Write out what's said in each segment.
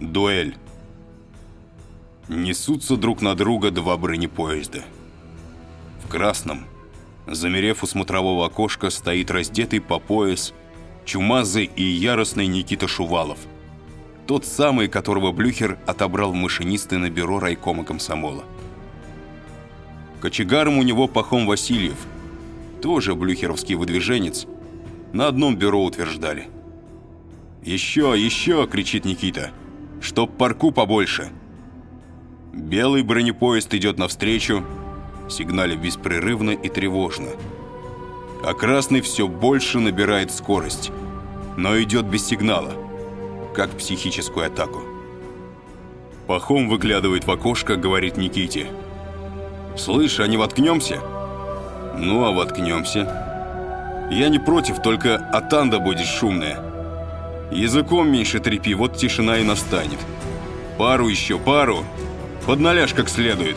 Дуэль. Несутся друг на друга два бронепоезда. В красном, замерев у смотрового окошка, стоит раздетый по пояс, чумазый и яростный Никита Шувалов. Тот самый, которого Блюхер отобрал машинисты на бюро райкома комсомола. Кочегаром у него Пахом Васильев, тоже блюхеровский выдвиженец, на одном бюро утверждали. «Еще, еще!» – кричит Никита. «Чтоб парку побольше!» Белый бронепоезд идет навстречу, сигнале беспрерывно и тревожно. А красный все больше набирает скорость, но идет без сигнала, как психическую атаку. Пахом выглядывает в окошко, говорит Никите. «Слышь, а не воткнемся?» «Ну, а воткнемся». «Я не против, только атанда будет шумная». «Языком меньше трепи, вот тишина и настанет». «Пару еще, пару!» Подналяшь как следует.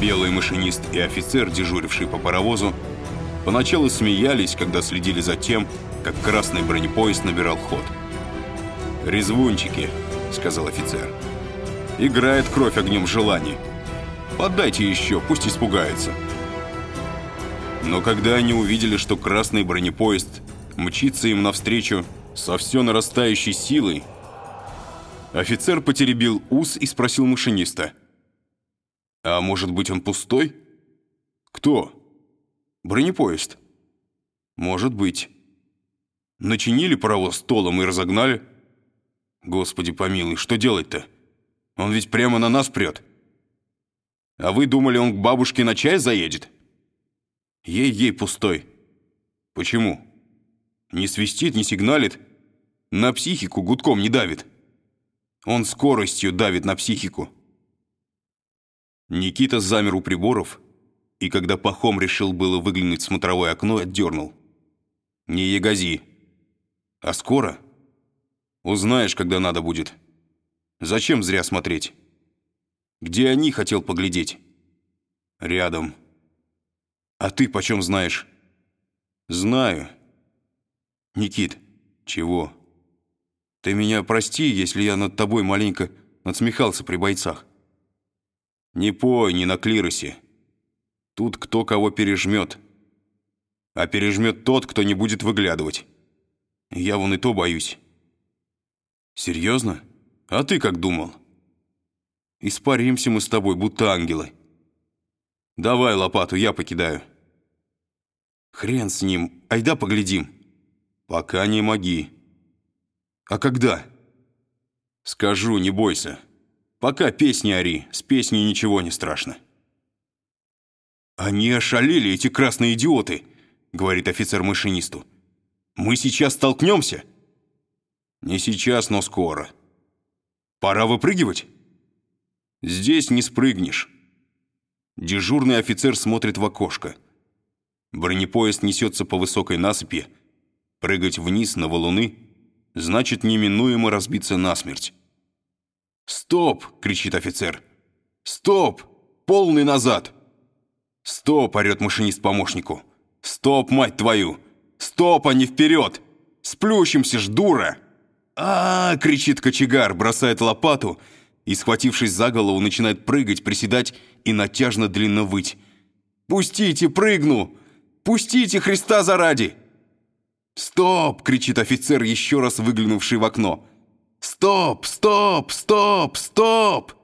Белый машинист и офицер, дежуривший по паровозу, поначалу смеялись, когда следили за тем, как красный бронепоезд набирал ход. «Резвунчики», — сказал офицер. «Играет кровь огнем желаний. Поддайте еще, пусть испугается». Но когда они увидели, что красный бронепоезд мчится им навстречу со все нарастающей силой, Офицер потеребил ус и спросил машиниста. «А может быть, он пустой?» «Кто?» «Бронепоезд». «Может быть». «Начинили паровоз столом и разогнали?» «Господи помилуй, что делать-то? Он ведь прямо на нас прет». «А вы думали, он к бабушке на чай заедет?» «Ей-ей пустой». «Почему?» «Не свистит, не сигналит, на психику гудком не давит». Он скоростью давит на психику. Никита замер у приборов, и когда Пахом решил было выглянуть в смотровое окно, отдернул. «Не ягози. А скоро? Узнаешь, когда надо будет. Зачем зря смотреть? Где они, хотел поглядеть?» «Рядом. А ты почем знаешь?» «Знаю». «Никит, чего?» Ты меня прости, если я над тобой маленько надсмехался при бойцах. Не пой, не на клиросе. Тут кто кого пережмет. А пережмет тот, кто не будет выглядывать. Я вон и то боюсь. Серьезно? А ты как думал? Испаримся мы с тобой, будто ангелы. Давай лопату, я покидаю. Хрен с ним, айда поглядим. Пока не моги. «А когда?» «Скажу, не бойся. Пока песни ори, с песней ничего не страшно». «Они ошалели, эти красные идиоты», — говорит офицер машинисту. «Мы сейчас столкнемся?» «Не сейчас, но скоро». «Пора выпрыгивать?» «Здесь не спрыгнешь». Дежурный офицер смотрит в окошко. Бронепоезд несется по высокой насыпи. Прыгать вниз на валуны значит неминуемо разбиться насмерть. «Стоп!» — кричит офицер. «Стоп! Полный назад!» «Стоп!» — орёт машинист помощнику. «Стоп, мать твою! Стоп, а не вперед! Сплющимся ж, дура!» а, -а, -а кричит кочегар, бросает лопату и, схватившись за голову, начинает прыгать, приседать и натяжно длинно выть. «Пустите, прыгну! Пустите, Христа заради!» «Стоп!» — кричит офицер, еще раз выглянувший в окно. «Стоп! Стоп! Стоп! Стоп!»